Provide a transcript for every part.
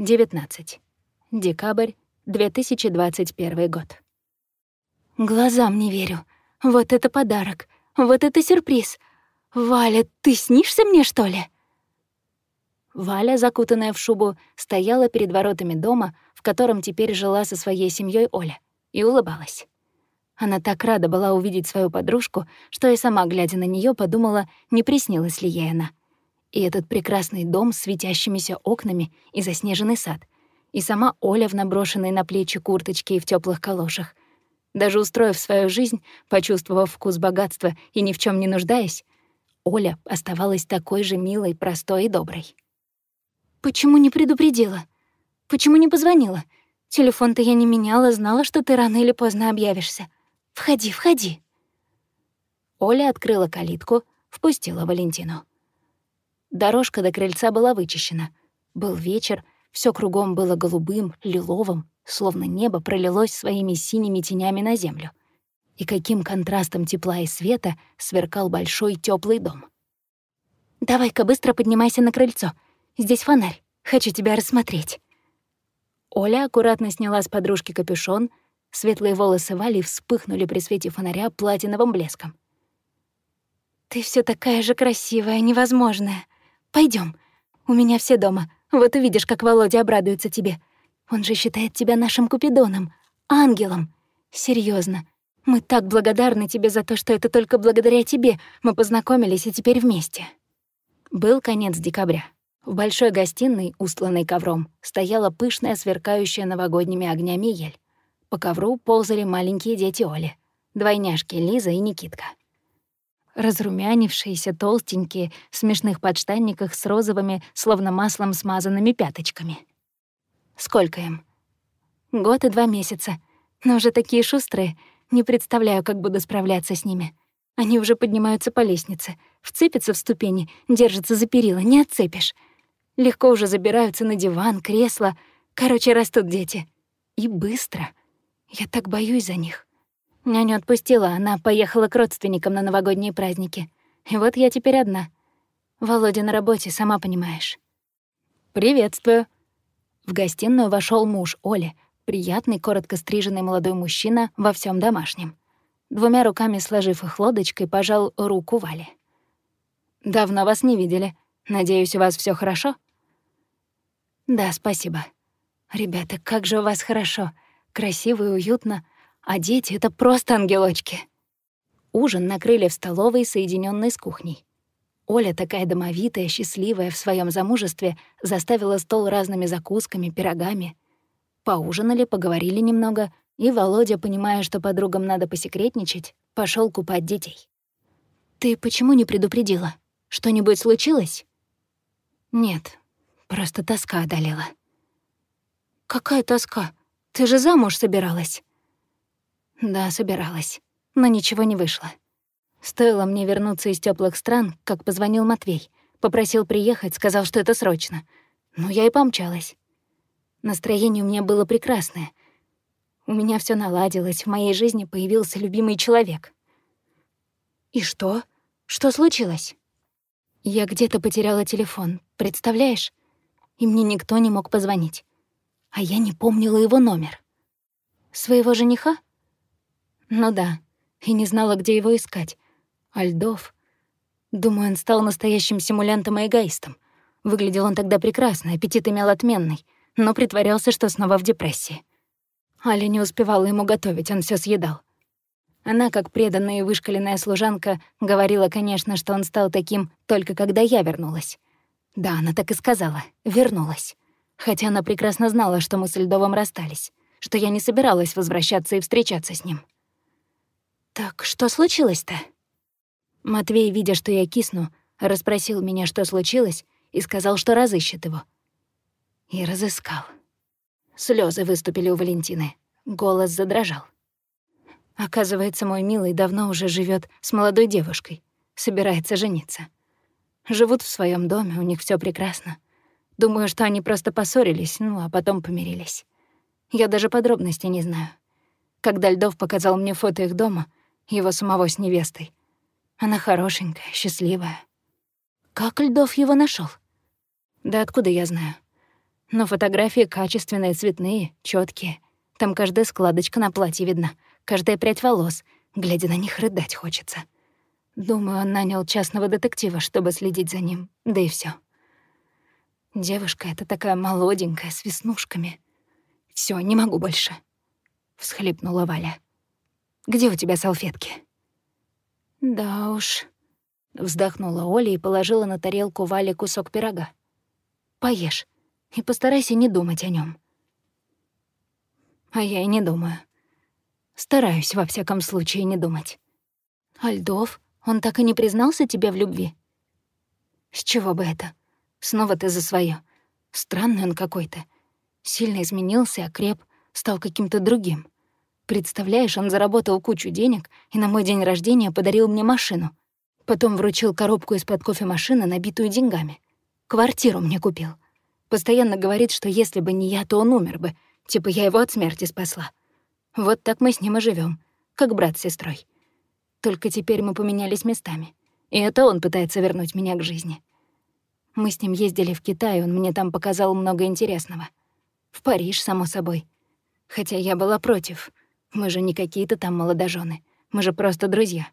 19. Декабрь 2021 год. Глазам не верю. Вот это подарок. Вот это сюрприз. Валя, ты снишься мне, что ли? Валя, закутанная в шубу, стояла перед воротами дома, в котором теперь жила со своей семьей Оля, и улыбалась. Она так рада была увидеть свою подружку, что и сама, глядя на нее, подумала, не приснилась ли ей она. И этот прекрасный дом с светящимися окнами и заснеженный сад. И сама Оля в наброшенной на плечи курточке и в теплых калошах. Даже устроив свою жизнь, почувствовав вкус богатства и ни в чем не нуждаясь, Оля оставалась такой же милой, простой и доброй. «Почему не предупредила? Почему не позвонила? Телефон-то я не меняла, знала, что ты рано или поздно объявишься. Входи, входи». Оля открыла калитку, впустила Валентину. Дорожка до крыльца была вычищена. Был вечер, все кругом было голубым, лиловым, словно небо пролилось своими синими тенями на землю. И каким контрастом тепла и света сверкал большой теплый дом. «Давай-ка быстро поднимайся на крыльцо. Здесь фонарь. Хочу тебя рассмотреть». Оля аккуратно сняла с подружки капюшон, Светлые волосы Вали вспыхнули при свете фонаря платиновым блеском. «Ты все такая же красивая, невозможная. Пойдем. У меня все дома. Вот увидишь, как Володя обрадуется тебе. Он же считает тебя нашим Купидоном, ангелом. Серьезно, мы так благодарны тебе за то, что это только благодаря тебе мы познакомились и теперь вместе». Был конец декабря. В большой гостиной, устланной ковром, стояла пышная, сверкающая новогодними огнями ель. По ковру ползали маленькие дети Оли, двойняшки Лиза и Никитка. Разрумянившиеся, толстенькие, в смешных подштанниках с розовыми, словно маслом смазанными пяточками. Сколько им? Год и два месяца. Но уже такие шустрые. Не представляю, как буду справляться с ними. Они уже поднимаются по лестнице, вцепятся в ступени, держатся за перила, не отцепишь. Легко уже забираются на диван, кресло. Короче, растут дети. И быстро — я так боюсь за них. Няню отпустила, она поехала к родственникам на новогодние праздники. И вот я теперь одна. Володя на работе, сама понимаешь. «Приветствую». В гостиную вошел муж Оли, приятный, коротко стриженный молодой мужчина во всем домашнем. Двумя руками сложив их лодочкой, пожал руку Вали. «Давно вас не видели. Надеюсь, у вас все хорошо?» «Да, спасибо. Ребята, как же у вас хорошо красиво и уютно, а дети — это просто ангелочки. Ужин накрыли в столовой, соединенной с кухней. Оля, такая домовитая, счастливая в своем замужестве, заставила стол разными закусками, пирогами. Поужинали, поговорили немного, и Володя, понимая, что подругам надо посекретничать, пошел купать детей. «Ты почему не предупредила? Что-нибудь случилось?» «Нет, просто тоска одолела». «Какая тоска? Ты же замуж собиралась?» «Да, собиралась, но ничего не вышло. Стоило мне вернуться из теплых стран, как позвонил Матвей. Попросил приехать, сказал, что это срочно. Ну, я и помчалась. Настроение у меня было прекрасное. У меня все наладилось, в моей жизни появился любимый человек. «И что? Что случилось?» Я где-то потеряла телефон, представляешь? И мне никто не мог позвонить а я не помнила его номер. Своего жениха? Ну да, и не знала, где его искать. Альдов. Думаю, он стал настоящим симулянтом и эгоистом. Выглядел он тогда прекрасно, аппетит имел отменный, но притворялся, что снова в депрессии. Аля не успевала ему готовить, он все съедал. Она, как преданная и вышкаленная служанка, говорила, конечно, что он стал таким только когда я вернулась. Да, она так и сказала, вернулась хотя она прекрасно знала, что мы с Льдовым расстались, что я не собиралась возвращаться и встречаться с ним. «Так что случилось-то?» Матвей, видя, что я кисну, расспросил меня, что случилось, и сказал, что разыщет его. И разыскал. Слезы выступили у Валентины. Голос задрожал. Оказывается, мой милый давно уже живет с молодой девушкой, собирается жениться. Живут в своем доме, у них все прекрасно. Думаю, что они просто поссорились, ну, а потом помирились. Я даже подробностей не знаю. Когда Льдов показал мне фото их дома, его самого с невестой. Она хорошенькая, счастливая. Как Льдов его нашел? Да откуда я знаю? Но фотографии качественные, цветные, четкие. Там каждая складочка на платье видна, каждая прядь волос. Глядя на них, рыдать хочется. Думаю, он нанял частного детектива, чтобы следить за ним, да и все. Девушка эта такая молоденькая, с веснушками. Все, не могу больше. Всхлипнула Валя. «Где у тебя салфетки?» «Да уж», — вздохнула Оля и положила на тарелку Вале кусок пирога. «Поешь и постарайся не думать о нем. А я и не думаю. Стараюсь, во всяком случае, не думать. Альдов, он так и не признался тебе в любви? С чего бы это? Снова ты за свое. Странный он какой-то. Сильно изменился, окреп, стал каким-то другим. Представляешь, он заработал кучу денег и на мой день рождения подарил мне машину. Потом вручил коробку из-под кофемашины, набитую деньгами. Квартиру мне купил. Постоянно говорит, что если бы не я, то он умер бы. Типа я его от смерти спасла. Вот так мы с ним и живем, как брат с сестрой. Только теперь мы поменялись местами. И это он пытается вернуть меня к жизни. Мы с ним ездили в Китай, он мне там показал много интересного. В Париж, само собой. Хотя я была против. Мы же не какие-то там молодожены. Мы же просто друзья.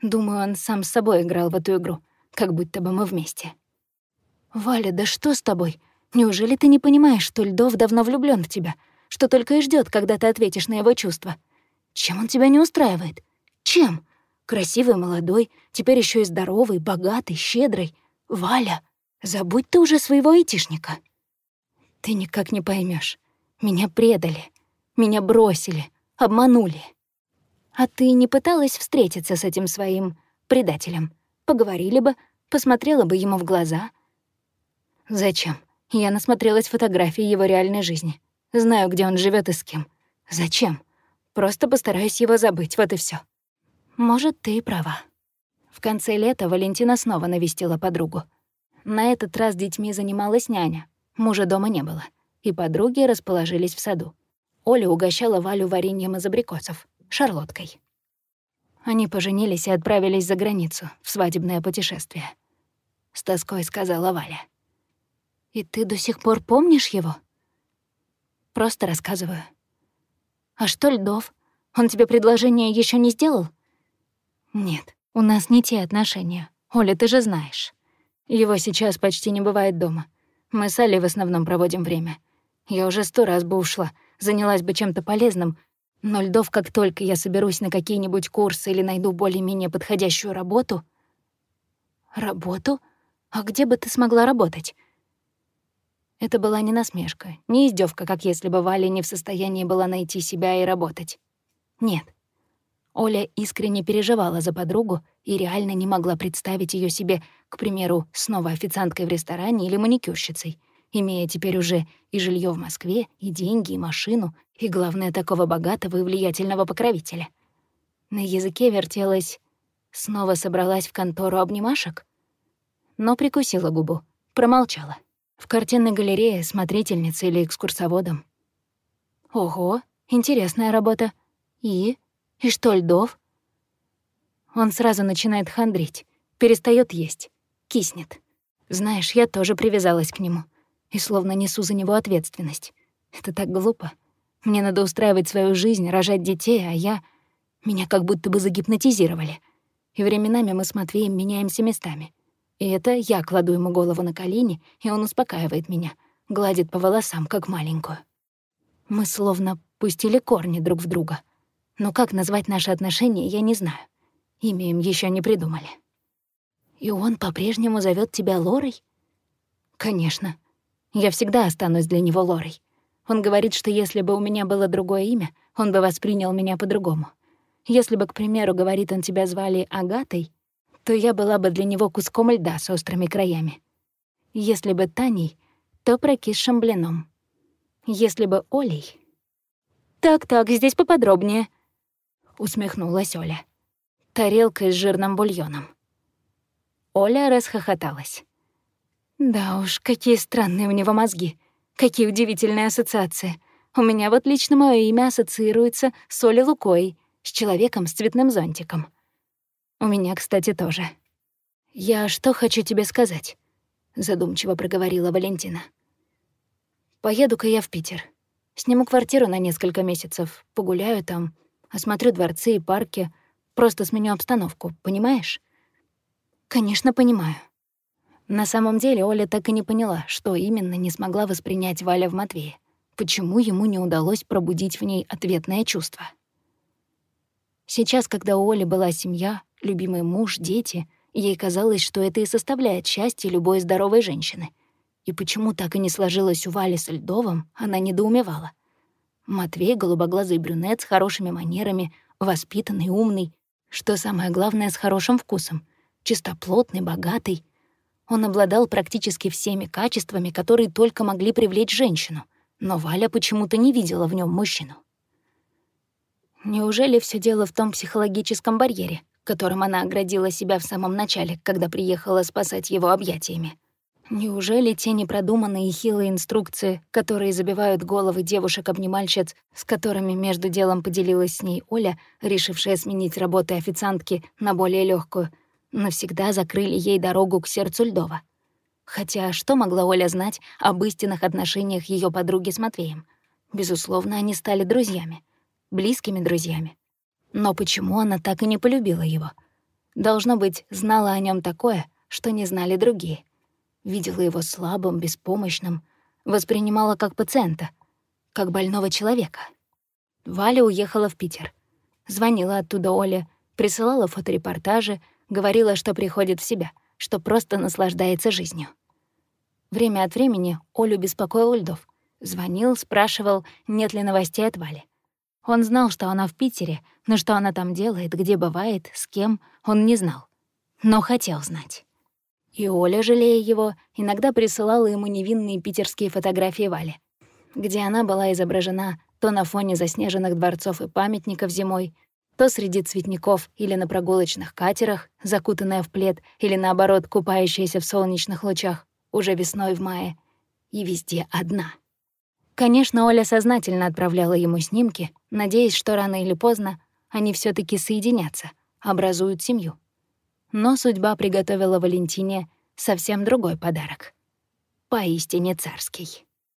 Думаю, он сам с собой играл в эту игру, как будто бы мы вместе. «Валя, да что с тобой? Неужели ты не понимаешь, что Льдов давно влюблён в тебя, что только и ждёт, когда ты ответишь на его чувства? Чем он тебя не устраивает? Чем? Красивый, молодой, теперь ещё и здоровый, богатый, щедрый. Валя, забудь ты уже своего айтишника. Ты никак не поймёшь. Меня предали, меня бросили, обманули. А ты не пыталась встретиться с этим своим предателем? Поговорили бы, посмотрела бы ему в глаза. Зачем? Я насмотрелась фотографий его реальной жизни. Знаю, где он живет и с кем. Зачем? Просто постараюсь его забыть, вот и все. Может, ты и права. В конце лета Валентина снова навестила подругу. На этот раз детьми занималась няня. Мужа дома не было. И подруги расположились в саду. Оля угощала Валю вареньем из абрикосов, шарлоткой. Они поженились и отправились за границу, в свадебное путешествие. С тоской сказала Валя. «И ты до сих пор помнишь его?» «Просто рассказываю». «А что Льдов? Он тебе предложение еще не сделал?» «Нет, у нас не те отношения. Оля, ты же знаешь. Его сейчас почти не бывает дома. Мы с Алей в основном проводим время. Я уже сто раз бы ушла, занялась бы чем-то полезным, но Льдов, как только я соберусь на какие-нибудь курсы или найду более-менее подходящую работу... Работу? А где бы ты смогла работать? Это была не насмешка, не издевка, как если бы Валя не в состоянии была найти себя и работать. Нет. Оля искренне переживала за подругу и реально не могла представить ее себе, к примеру, снова официанткой в ресторане или маникюрщицей, имея теперь уже и жилье в Москве, и деньги, и машину, и, главное, такого богатого и влиятельного покровителя. На языке вертелась «снова собралась в контору обнимашек», но прикусила губу, промолчала. В картинной галерее смотрительницей или экскурсоводом. Ого, интересная работа. И? И что, Льдов? Он сразу начинает хандрить, перестает есть, киснет. Знаешь, я тоже привязалась к нему и словно несу за него ответственность. Это так глупо. Мне надо устраивать свою жизнь, рожать детей, а я... Меня как будто бы загипнотизировали. И временами мы с Матвеем меняемся местами. И это я кладу ему голову на колени, и он успокаивает меня, гладит по волосам, как маленькую. Мы словно пустили корни друг в друга. Но как назвать наши отношения, я не знаю. Имя им еще не придумали. И он по-прежнему зовет тебя Лорой? Конечно. Я всегда останусь для него Лорой. Он говорит, что если бы у меня было другое имя, он бы воспринял меня по-другому. Если бы, к примеру, говорит, он тебя звали Агатой, то я была бы для него куском льда с острыми краями. Если бы Таней, то прокисшим блином. Если бы Олей... «Так-так, здесь поподробнее», — усмехнулась Оля. Тарелка с жирным бульоном. Оля расхохоталась. «Да уж, какие странные у него мозги. Какие удивительные ассоциации. У меня вот лично мое имя ассоциируется с Олей Лукой, с человеком с цветным зонтиком. У меня, кстати, тоже. «Я что хочу тебе сказать?» — задумчиво проговорила Валентина. Поеду-ка я в Питер. Сниму квартиру на несколько месяцев, погуляю там, осмотрю дворцы и парки, просто сменю обстановку, понимаешь? Конечно, понимаю. На самом деле Оля так и не поняла, что именно не смогла воспринять Валя в Матвее, почему ему не удалось пробудить в ней ответное чувство. Сейчас, когда у Оли была семья, любимый муж, дети, ей казалось, что это и составляет счастье любой здоровой женщины. И почему так и не сложилось у Вали с Льдовым, она недоумевала. Матвей — голубоглазый брюнет с хорошими манерами, воспитанный, умный, что самое главное, с хорошим вкусом, чистоплотный, богатый. Он обладал практически всеми качествами, которые только могли привлечь женщину, но Валя почему-то не видела в нем мужчину. Неужели все дело в том психологическом барьере, которым она оградила себя в самом начале, когда приехала спасать его объятиями? Неужели те непродуманные и хилые инструкции, которые забивают головы девушек-обнимальщиц, с которыми между делом поделилась с ней Оля, решившая сменить работы официантки на более легкую, навсегда закрыли ей дорогу к сердцу Льдова? Хотя что могла Оля знать об истинных отношениях ее подруги с Матвеем? Безусловно, они стали друзьями близкими друзьями. Но почему она так и не полюбила его? Должно быть, знала о нем такое, что не знали другие. Видела его слабым, беспомощным, воспринимала как пациента, как больного человека. Валя уехала в Питер. Звонила оттуда Оле, присылала фоторепортажи, говорила, что приходит в себя, что просто наслаждается жизнью. Время от времени Олю беспокоил Льдов. Звонил, спрашивал, нет ли новостей от Вали. Он знал, что она в Питере, но что она там делает, где бывает, с кем, он не знал. Но хотел знать. И Оля, жалея его, иногда присылала ему невинные питерские фотографии Вали, где она была изображена то на фоне заснеженных дворцов и памятников зимой, то среди цветников или на прогулочных катерах, закутанная в плед, или наоборот, купающаяся в солнечных лучах, уже весной в мае, и везде одна — Конечно, Оля сознательно отправляла ему снимки, надеясь, что рано или поздно они все таки соединятся, образуют семью. Но судьба приготовила Валентине совсем другой подарок. Поистине царский.